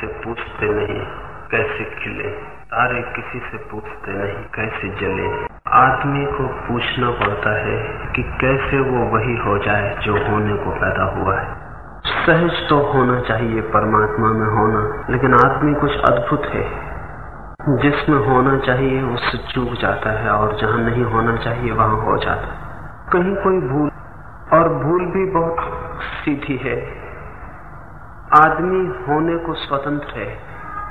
से पूछते नहीं, कैसे खिले? तारे किसी से पूछते नहीं, कैसे जले? आदमी को पूछना पड़ता है कि कैसे वो वही हो जाए जो होने को पैदा हुआ है। सहज तो होना चाहिए, परमात्मा में होना, लेकिन आदमी कुछ अद्भुत है। जिसमें होना चाहिए, उससे चूक जाता है, और जहाँ नहीं होना चाहिए, वहाँ हो जाता है। कहीं कोई भूल, और भूल भी बहुत सीधी है। आदमी होने को स्वतंत्र है,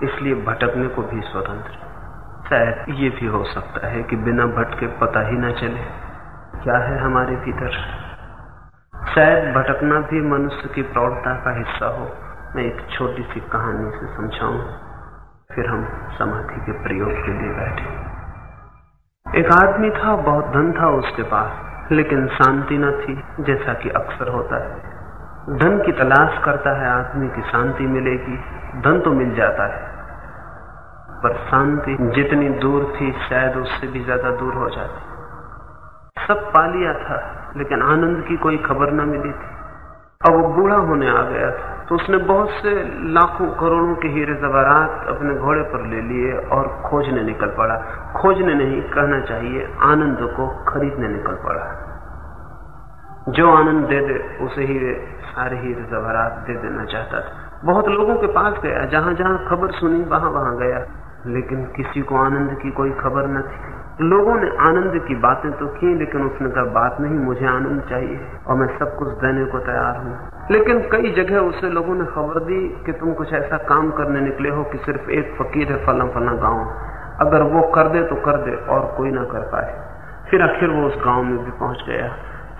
इसलिए भटकने को भी स्वतंत्र शायद ये भी हो सकता है कि बिना भटके पता ही ना चले क्या है हमारे भीतर। शायद भटकना भी मनुष्य की प्रौढ़ता का हिस्सा हो। मैं एक छोटी सी कहानी से समझाऊं, फिर हम समाधि के प्रयोग के लिए बैठे। एक आदमी था, बहुत धन था उसके पास, लेकिन शांति न थी, जैसा कि अक्सर होता है। धन की तलाश करता है आदमी की शांति मिलेगी, धन तो मिल जाता है। पर शांति जितनी दूर थी, शायद उससे भी ज़्यादा दूर हो जाती। सब पा लिया था, लेकिन आनंद की कोई खबर न मिली थी। अब वो बूढ़ा होने आ गया था तो उसने बहुत से लाखों करोड़ों के हीरे जवारात अपने घोड़े पर ले लिए और खोजने निकल पड़ा। खोजने नहीं, कहना चाहिए, आनंद को खरीदने निकल पड़ा। जो आनंद दे दे, उसे ही वे सारे ही जवारात दे देना चाहता था। बहुत लोगों के पास गया, जहाँ जहाँ खबर सुनी, वहाँ वहाँ गया। लेकिन किसी को आनंद की कोई खबर न थी। लोगों ने आनंद की बातें तो की, लेकिन उसने कहा, बात नहीं, मुझे आनंद चाहिए और मैं सब कुछ देने को तैयार हूँ। लेकिन कई जगह उसे लोगों ने खबर दी कि तुम कुछ ऐसा काम करने निकले हो कि सिर्फ़ एक फकीर है फला फला गाँव। अगर वो कर दे तो कर दे, और कोई ना कर पाए। फिर आखिर वो उस गाँव में भी पहुँच गया।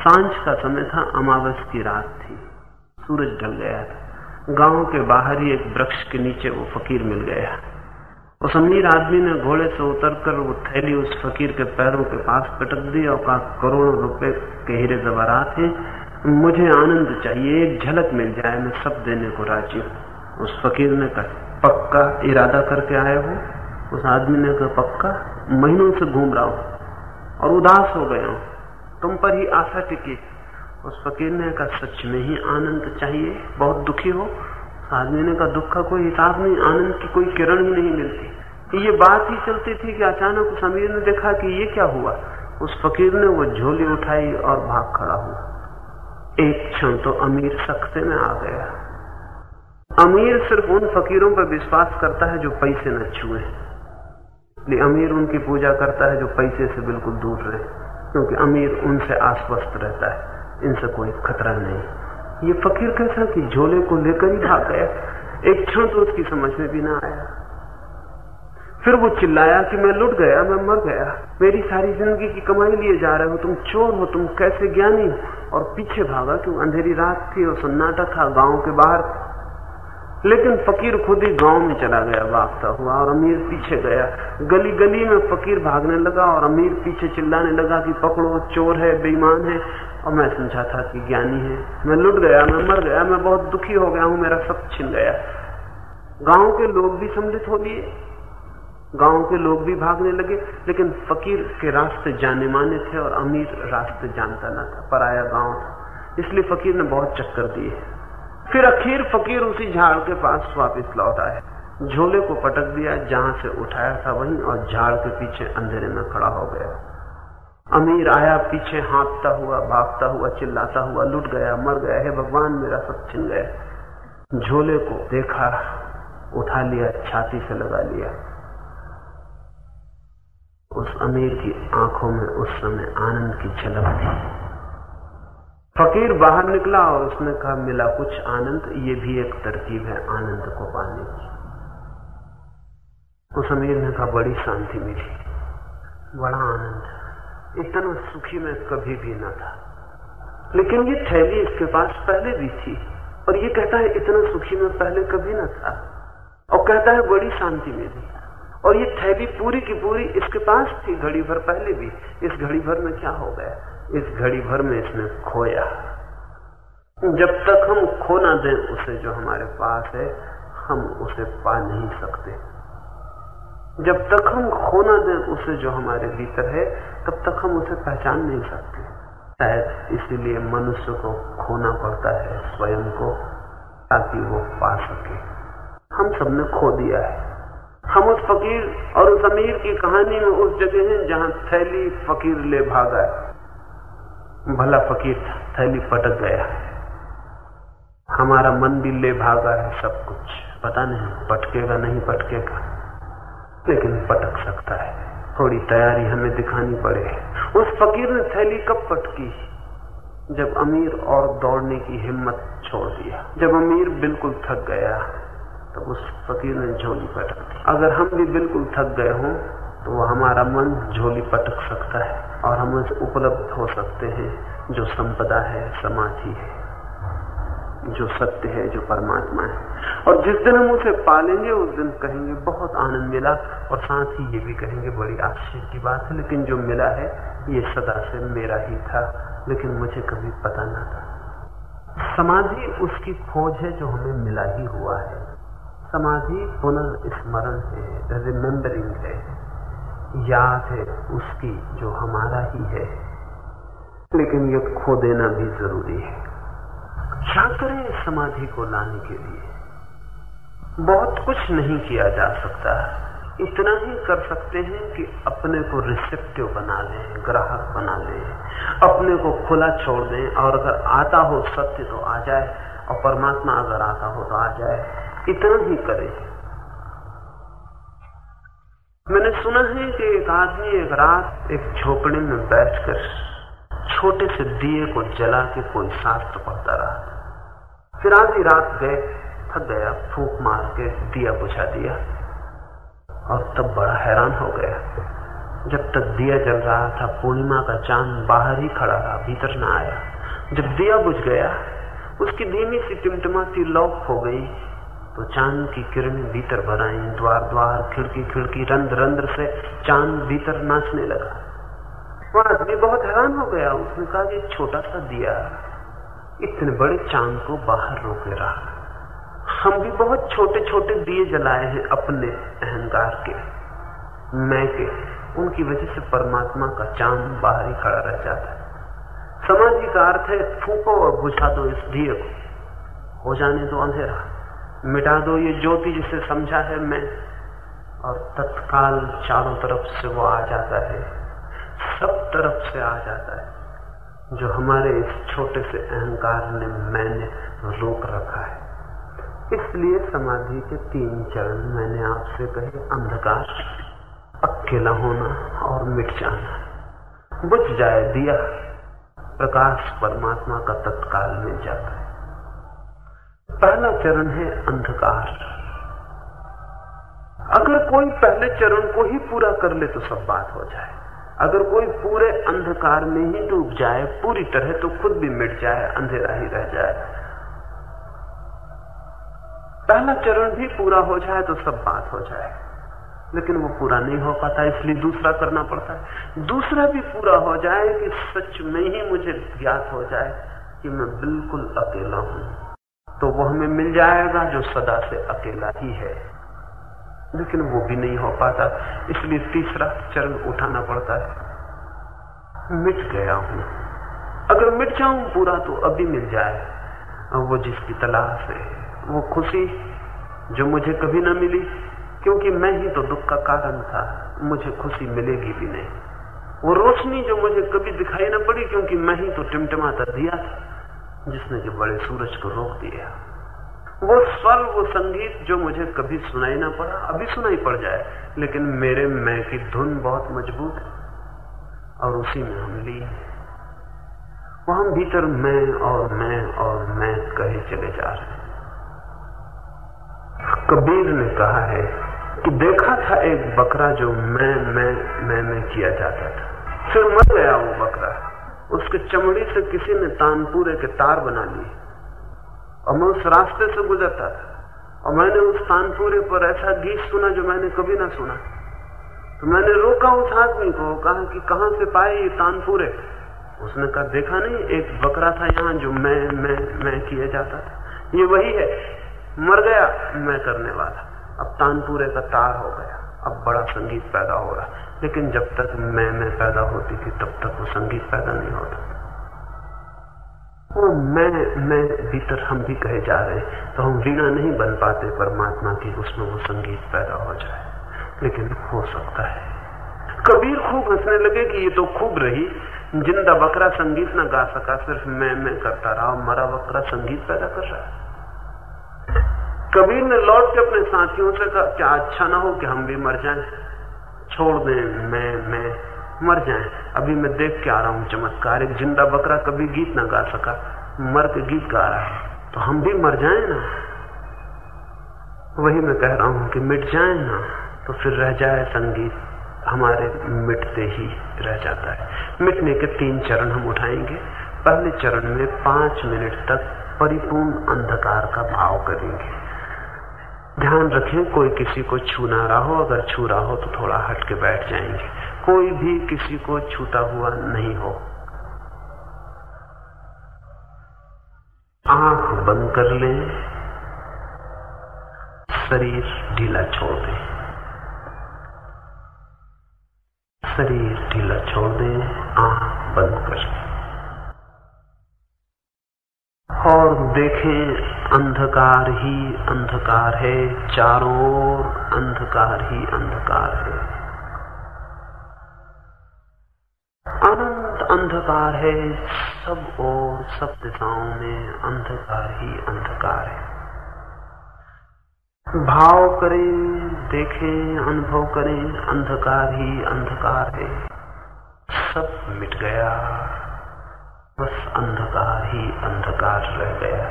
साँझ का समय था, अमावस की रात थी। सूरज ढल गया था। गाँव के बाहर ही एक वृक्ष के नीचे वो फकीर मिल गया। उस अमीर आदमी ने घोड़े से उतरकर वो थैली उस फकीर के पैरों के पास पटक दी और कहा, करोड़ों रुपए के हीरे जवारात हैं। मुझे आनंद चाहिए, एक झलक मिल जाए, मैं सब देने को राज़ी हूँ। उस फकीर ने कहा, पक्का इरादा करके आए हो? उस आदमी ने कहा, पक्का, महीनों से घूम रहा हूँ और उदास हो गया हूँ। तुम पर ही आशा टिकी। उस फकीर ने कहा, सच में ही आनंद चाहिए, बहुत दुखी हो। आदमी ने कहा, दुख का कोई हिसाब नहीं, आनंद की कोई किरण ही नहीं मिलती। ये बात ही चलती थी कि अचानक उस अमीर ने देखा कि ये क्या हुआ। उस फकीर ने वो झोली उठाई और भाग खड़ा हुआ। एक क्षण तो अमीर सख्ते में आ गया। अमीर सिर्फ़ उन फकीरों पर विश्वास करता है जो पैसे न छुए। अमीर उनकी पूजा करता है जो पैसे से बिल्कुल दूर रहे। क्योंकि अमीर उनसे आश्वस्त रहता है। इनसे कोई खतरा नहीं। ये फकीर कैसा कि झोले को लेकर ही भाग गया। एक क्षण तो उसकी समझ में भी ना आया। फिर वो चिल्लाया कि मैं लुट गया, मैं मर गया। मेरी सारी ज़िंदगी की कमाई लिए जा रहे हो, तुम चोर हो, तुम कैसे ज्ञानी और पीछे भागा क्यों अंधेरी रात थी और सन्नाटा था, गाँव के बाहर। लेकिन फकीर खुद ही गाँव में चला गया, भागता हुआ और अमीर पीछे गया। गली गली में फकीर भागने लगा और अमीर पीछे चिल्लाने लगा कि पकड़ो, चोर है, बेईमान है। और मैं समझा था कि ज्ञानी है। मैं लुट गया, मैं मर गया, मैं बहुत दुखी हो गया हूँ, मेरा सब छिन गया। गाँव के लोग भी सम्मिलित हो लिए। गाँव के लोग भी भागने लगे, लेकिन फकीर के रास्ते जाने माने थे और अमीर रास्ते जानता ना था, पराया गाँव था। इसलिए फकीर ने बहुत चक्कर दिए। फिर अखीर फकीर उसी झाड़ के पास वापिस लौट आए। झोले को पटक दिया, जहाँ से उठाया था वहीं और झाड़ के पीछे अंधेरे में खड़ा हो गया। अमीर आया, पीछे हाँपता हुआ, भागता हुआ, चिल्लाता हुआ, लुट गया, मर गया, है भगवान, मेरा सब छिन गया। झोले को देखा, उठा लिया, छाती से लगा लिया। उस अमीर की आँखों में उस समय आनंद की झलक थी। फकीर बाहर निकला और उसने कहा, मिला कुछ आनंद, ये भी एक तरकीब है आनंद को पाने की। उस अमीर ने कहा, बड़ी शांति मिली। बड़ा आनंद इतना सुखी मैं कभी भी न था। लेकिन ये थैली इसके पास पहले भी थी और ये कहता है, इतना सुखी मैं पहले कभी ना था। और कहता है, बड़ी शांति मिली। और ये थैली पूरी की पूरी इसके पास थी, घड़ी भर पहले भी। इस घड़ी भर में क्या हो गया? इस घड़ी भर में इसने खोया। जब तक हम खो ना दें उसे जो हमारे पास है, हम उसे पा नहीं सकते। जब तक हम खो ना दें उसे जो हमारे भीतर है, तब तक हम उसे पहचान नहीं सकते। शायद इसीलिए मनुष्य को खोना पड़ता है स्वयं को, ताकि वो पा सके। हम सबने खो दिया है। हम उस फकीर और उस अमीर की कहानी में उस जगह हैं जहाँ थैली फकीर ले भागा है। भला फकीर था, थैली पटक गया है। हमारा मन भी ले भागा है सब कुछ। पता नहीं, पटकेगा नहीं पटकेगा, लेकिन पटक सकता है। थोड़ी तैयारी हमें दिखानी पड़े। उस फकीर ने थैली कब पटकी? जब अमीर और दौड़ने की हिम्मत छोड़ दिया। जब अमीर बिल्कुल थक गया तो उस फकीर ने झोली पटक दी। अगर हम भी बिल्कुल थक गए हों तो हमारा मन झोली पटक सकता है और हम उपलब्ध हो सकते हैं जो संपदा है, समाधि है, जो सत्य है, जो परमात्मा है। और जिस दिन हम उसे पालेंगे, उस दिन कहेंगे, बहुत आनंद मिला। और साथ ही ये भी कहेंगे, बड़ी आश्चर्य की बात है, लेकिन जो मिला है, ये सदा से मेरा ही था, लेकिन मुझे कभी पता ना था। समाधि उसकी खोज है जो हमें मिला ही हुआ है। समाधि पुनर्स्मरण है रिमेम्बरिंग है। याद है उसकी जो हमारा ही है। लेकिन ये खो देना भी ज़रूरी है। क्या करें समाधि को लाने के लिए। बहुत कुछ नहीं किया जा सकता। इतना ही कर सकते हैं कि अपने को रिसेप्टिव बना लें, ग्राहक बना लें। अपने को खुला छोड़ दें और अगर आता हो सत्य तो आ जाए और परमात्मा अगर आता हो तो आ जाए। इतना ही करें। मैंने सुना है कि एक आदमी एक रात एक झोपड़ी में बैठकर छोटे से दिए को जला के कोई शास्त्र पढ़ता रहा। फिर आधी रात गए थक गया, फूक मार के दिया बुझा दिया और तब बड़ा हैरान हो गया। जब तक दिया जल रहा था, पूर्णिमा का चाँद बाहर ही खड़ा रहा, भीतर ना आया। जब दिया बुझ गया, उसकी धीमी सी टिमटिमाती लौक हो गई। तो चाँद की किरण भीतर भराई, द्वार द्वार, खिड़की खिड़की, रंध्र रंध्र से चाँद भीतर नाचने लगा। वो आदमी बहुत हैरान हो गया। उसने कहा कि छोटा सा दिया, इतने बड़े चाँद को बाहर रोके रहा। हम भी बहुत छोटे छोटे दिए जलाए हैं अपने अहंकार के, मैं के। उनकी वजह से परमात्मा का चाँद बाहर ही खड़ा रह जाता है। समाधि का अर्थ है, फूको और बुझा दो इस दिए को। हो जाने दो अंधेरा। मिटा दो ये ज्योति जिसे समझा है मैं। और तत्काल चारों तरफ़ से वो आ जाता है। सब तरफ़ से आ जाता है। जो हमारे इस छोटे से अहंकार ने मैंने रोक रखा है। इसलिए समाधि के तीन चरण मैंने आपसे कहे, अंधकार, अकेला होना और मिट जाना। बुझ जाए दिया। प्रकाश परमात्मा का तत्काल मिल जाता है। पहला चरण है अंधकार। अगर कोई पहले चरण को ही पूरा कर ले तो सब बात हो जाए। अगर कोई पूरे अंधकार में ही डूब जाए, पूरी तरह तो खुद भी मिट जाए, अंधेरा ही रह जाए। पहला चरण भी पूरा हो जाए तो सब बात हो जाए। लेकिन वो पूरा नहीं हो पाता, इसलिए दूसरा करना पड़ता है। दूसरा भी पूरा हो जाए कि सच में ही मुझे ज्ञात हो जाए कि मैं बिल्कुल अकेला हूँ। तो वो हमें मिल जाएगा जो सदा से अकेला ही है। लेकिन वो भी नहीं हो पाता। इसलिए तीसरा चरण उठाना पड़ता है। मिट गया हूँ। अगर मिट जाऊँ पूरा तो अभी मिल जाए। वो जिसकी तलाश है, वो खुशी जो मुझे कभी ना मिली, क्योंकि मैं ही तो दुख का कारण था, मुझे खुशी मिलेगी भी नहीं। वो रोशनी जो मुझे कभी दिखाई ना पड़ी, क्योंकि मैं ही तो टिमटिमाता दिया था। जिसने कि बड़े सूरज को रोक दिया। वो स्वर, वो संगीत जो मुझे कभी सुनाई ना पड़ा, अभी सुनाई पड़ जाए, लेकिन मेरे मैं की धुन बहुत मज़बूत है, और उसी में हम ली वो हम भीतर मैं और मैं और मैं कहे चले जा रहे कबीर ने कहा है कि देखा था एक बकरा जो मैं मैं मैं मैं किया जाता था। फिर मर गया वो बकरा। उसके चमड़ी से किसी ने तानपुरे के तार बना लिए। और मैं उस रास्ते से गुजरता था। और मैंने उस तानपुरे पर ऐसा गीत सुना जो मैंने कभी ना सुना। तो मैंने रोका उस आदमी को, कहा कि कहाँ से पाए ये तानपुरे? उसने कहा, देखा नहीं, एक बकरा था यहाँ जो मैं मैं मैं किया जाता था। ये वही है, मर गया, मैं करने वाला। अब तानपुरे का तार हो गया। अब बड़ा संगीत पैदा हो रहा लेकिन जब तक मैं मैं पैदा होती थी, तब तक वो संगीत पैदा नहीं होता। वो मैं मैं भीतर हम भी कहे जा रहे तो हम वीणा नहीं बन पाते, परमात्मा की, उसमें वो संगीत पैदा हो जाए। लेकिन हो सकता है। कबीर खूब हंसने लगे कि ये तो खूब रही। ज़िंदा बकरा संगीत ना गा सका, सिर्फ़ मैं मैं करता रहा, मरा बकरा संगीत पैदा कर रहा है। कबीर ने लौट के अपने साथियों से कहा, क्या अच्छा ना हो कि हम भी मर जाएँ? छोड़ दें, मैं मैं मर जाएँ। अभी मैं देख के आ रहा हूँ, चमत्कार, एक ज़िंदा बकरा कभी गीत ना गा सका, मर के गीत गा रहा है। तो हम भी मर जाएँ ना? वही मैं कह रहा हूँ कि मिट जाए ना तो फिर रह जाए संगीत, हमारे मिटते ही रह जाता है। मिटने के तीन चरण हम उठाएँगे। पहले चरण में पाँच मिनट तक परिपूर्ण अंधकार का भाव करेंगे। ध्यान रखें, कोई किसी को छू ना रहा हो। अगर छू रहा हो तो थोड़ा हट के बैठ जाएँगे। कोई भी किसी को छूता हुआ नहीं हो। आँख बंद कर लें। शरीर ढीला छोड़ दें। शरीर ढीला छोड़ दें। आँख बंद कर लें। और देखें, अंधकार ही अंधकार है, चारों ओर अंधकार ही अंधकार है। अनंत अंधकार है, सब और सब दिशाओं में अंधकार ही अंधकार है। भाव करें, देखें, अनुभव करें, अंधकार ही अंधकार है। सब मिट गया। बस अंधकार ही अंधकार रह गया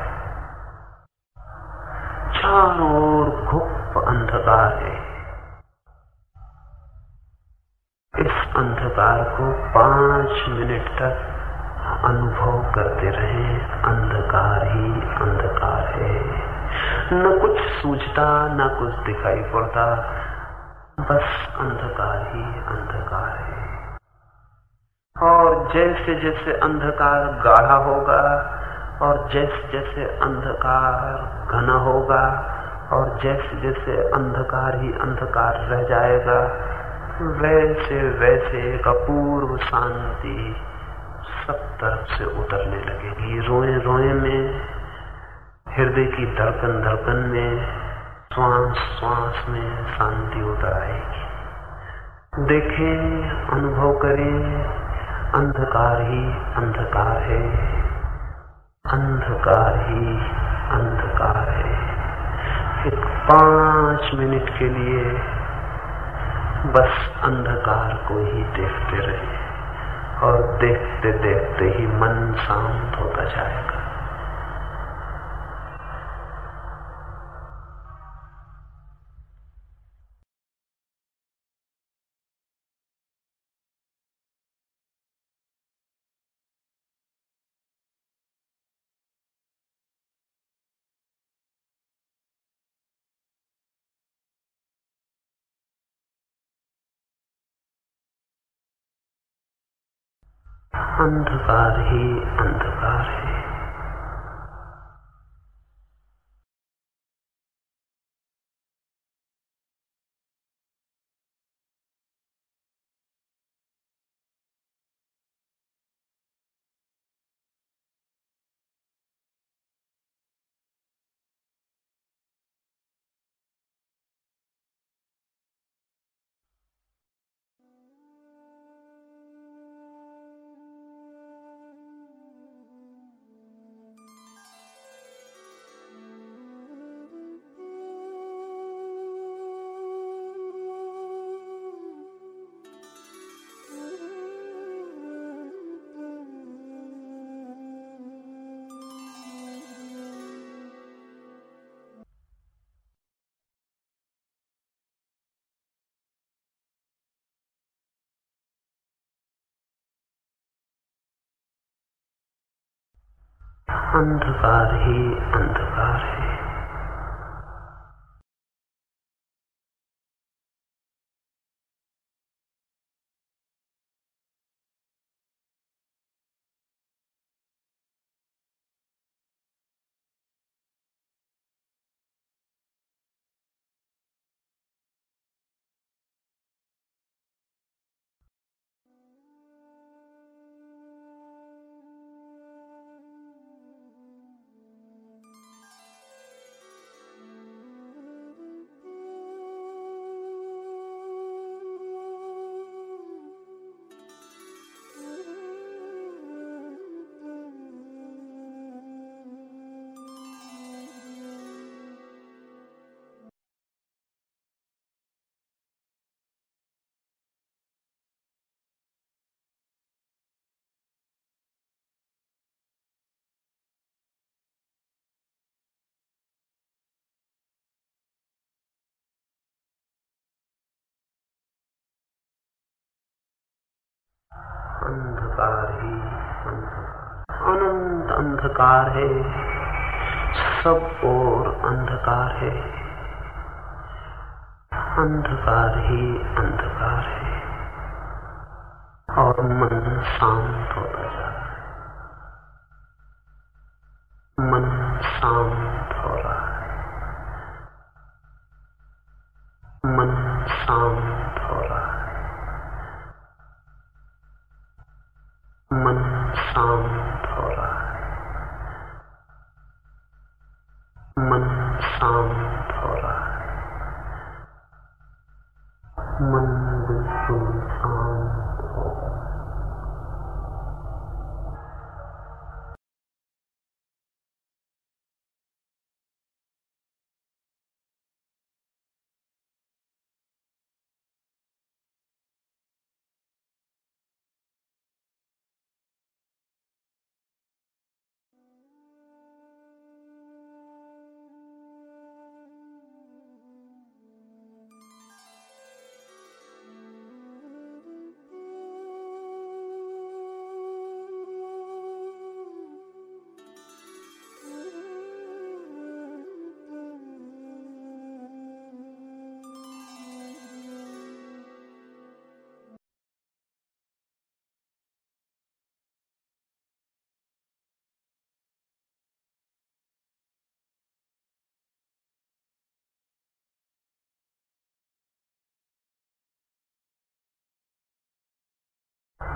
चारों ओर घुप अंधकार है। इस अंधकार को पाँच मिनट तक अनुभव करते रहे। अंधकार ही अंधकार है। न कुछ सूझता, न कुछ दिखाई पड़ता। बस अंधकार ही अंधकार है। और जैसे जैसे अंधकार गाढ़ा होगा, और जैसे जैसे अंधकार घना होगा, और जैसे जैसे अंधकार ही अंधकार रह जाएगा, वैसे वैसे एक अपूर्व शांति सब तरफ़ से उतरने लगेगी। रोए रोए में, हृदय की धड़कन धड़कन में, श्वास श्वास में शांति उतर आएगी। देखें, अनुभव करें अंधकार ही अंधकार। है अंधकार। ही अंधकार है एक पाँच मिनट के लिए बस अंधकार को ही देखते रहे और देखते देखते ही मन शांत होता अंधकार ही अंधकार है। अंधकार ही अंधकार है। अंधकार ही अंधकार। अनंत अंधकार है। सब और अंधकार है। अंधकार ही अंधकार है। और मन शांत होता जा है। मन शांत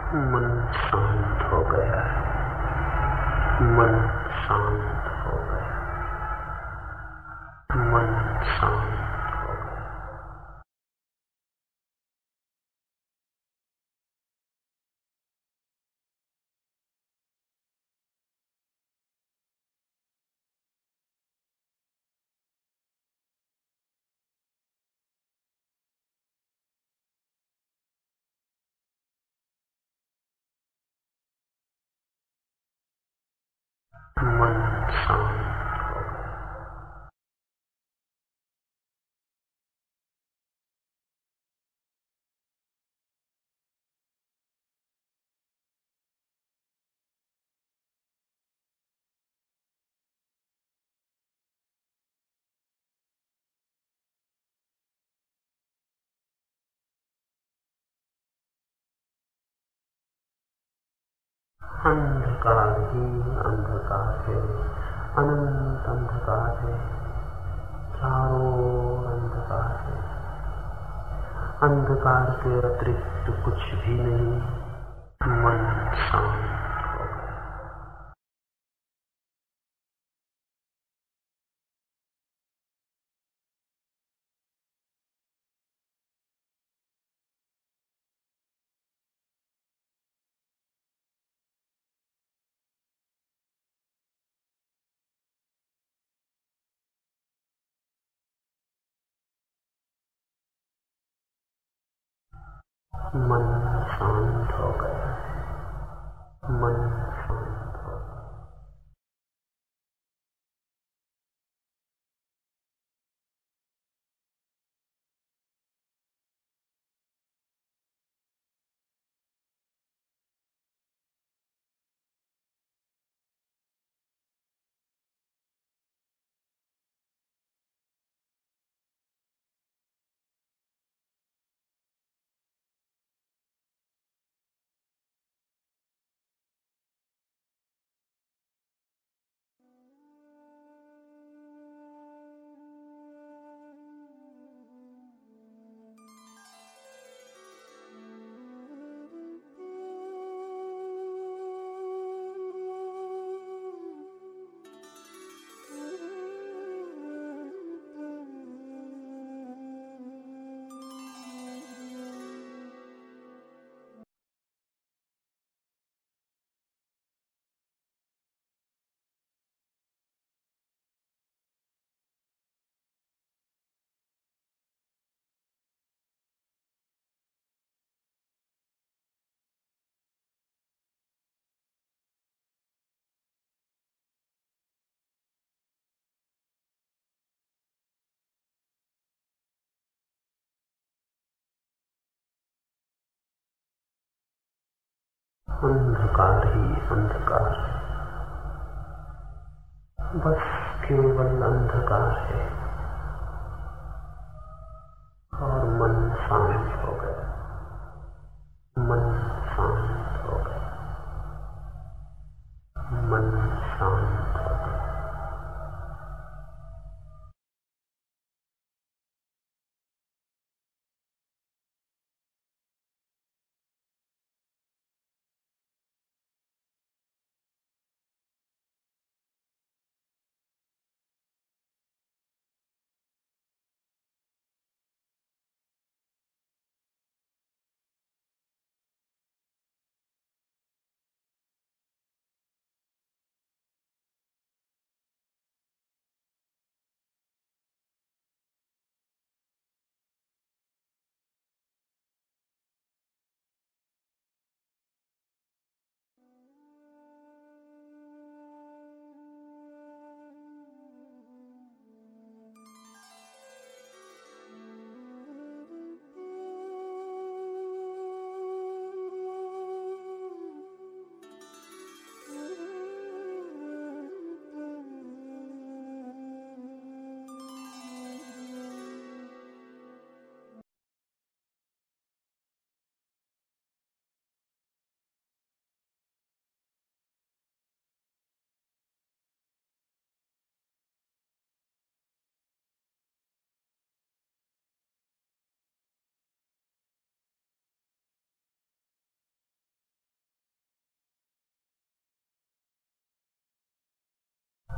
मन शांत हो गया मन शांत हो गया मन शांत मन शांत अंधकार ही अंधकार है अनंत अंधकार है चारों अंधकार। है अंधकार के अतिरिक्त कुछ भी नहीं, मन शांत। मन शांत हो गया। मन अंधकार ही अंधकार बस केवल अंधकार है। और मन शांत हो गया। मन शांत हो गया। मन शांत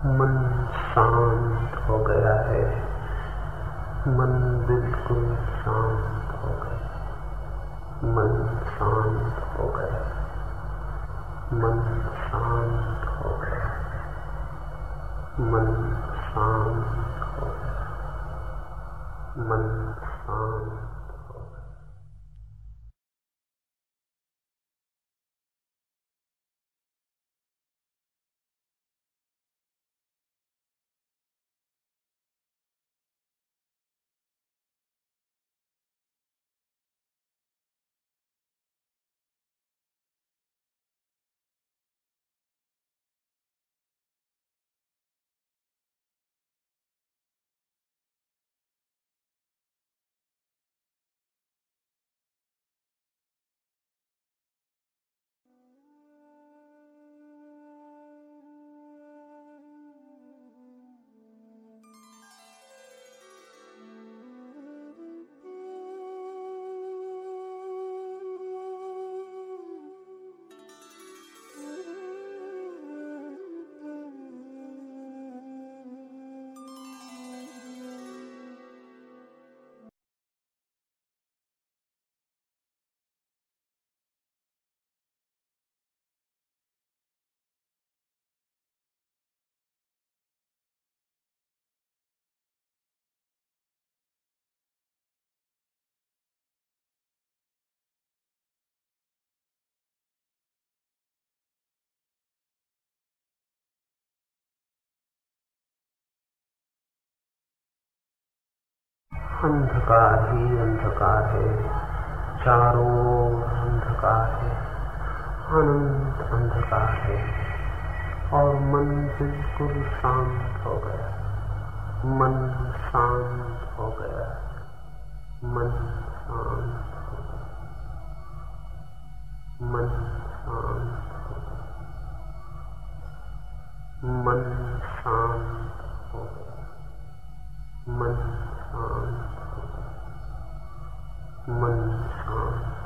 मन शांत हो गया है। मन बिल्कुल शांत हो गया मन शांत हो गया मन शांत हो गया मन शांत हो गया मन शांत अंधकार ही अंधकार है। चारों अंधकार है। अनंत अंधकार है। और मन बिल्कुल शांत हो गया। मन शांत हो गया। मन शांत हो गया। मन शांत हो गया। मन शांत हो गया। मन शांत मन शांत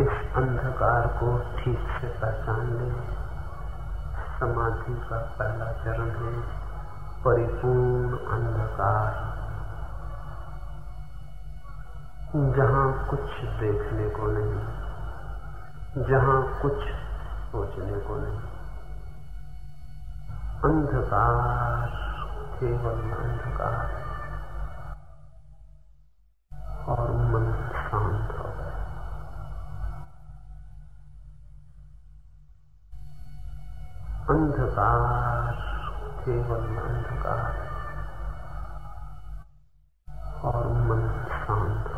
इस अंधकार को ठीक से पहचान ले। समाधि का पहला चरण है परिपूर्ण अंधकार। जहाँ कुछ देखने को नहीं, जहाँ कुछ सोचने को नहीं। अंधकार, केवल अंधकार। और मन शांत। अंधकार केवल अंधकार। और मन शांत।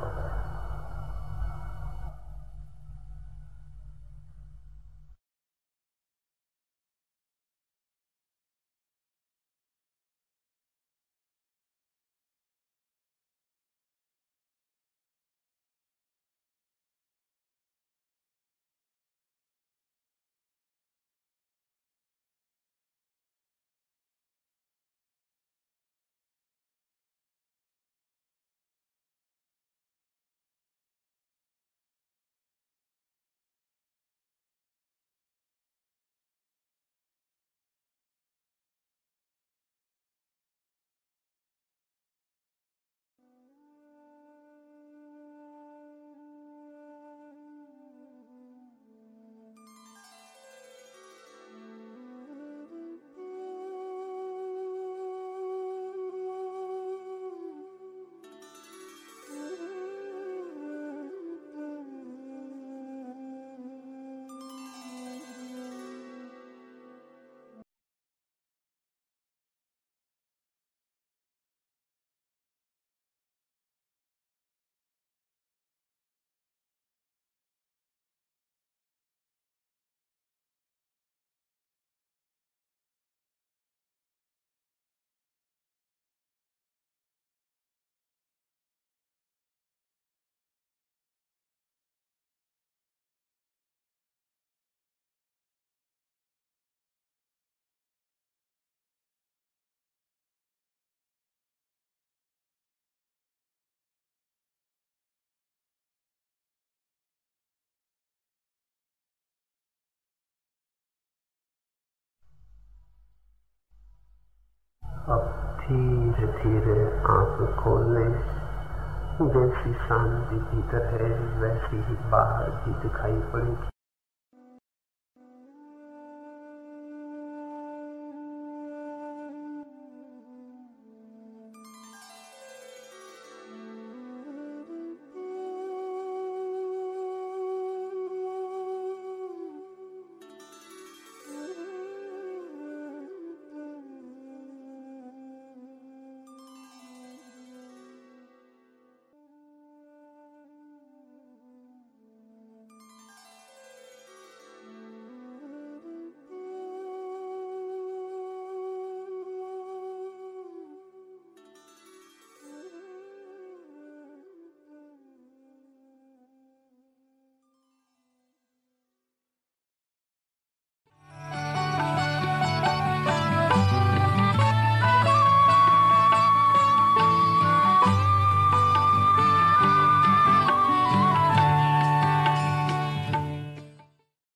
अब धीरे धीरे आँख खोलने जैसी शांति भीतर है वैसी ही बाहर भी दिखाई पड़ेगी।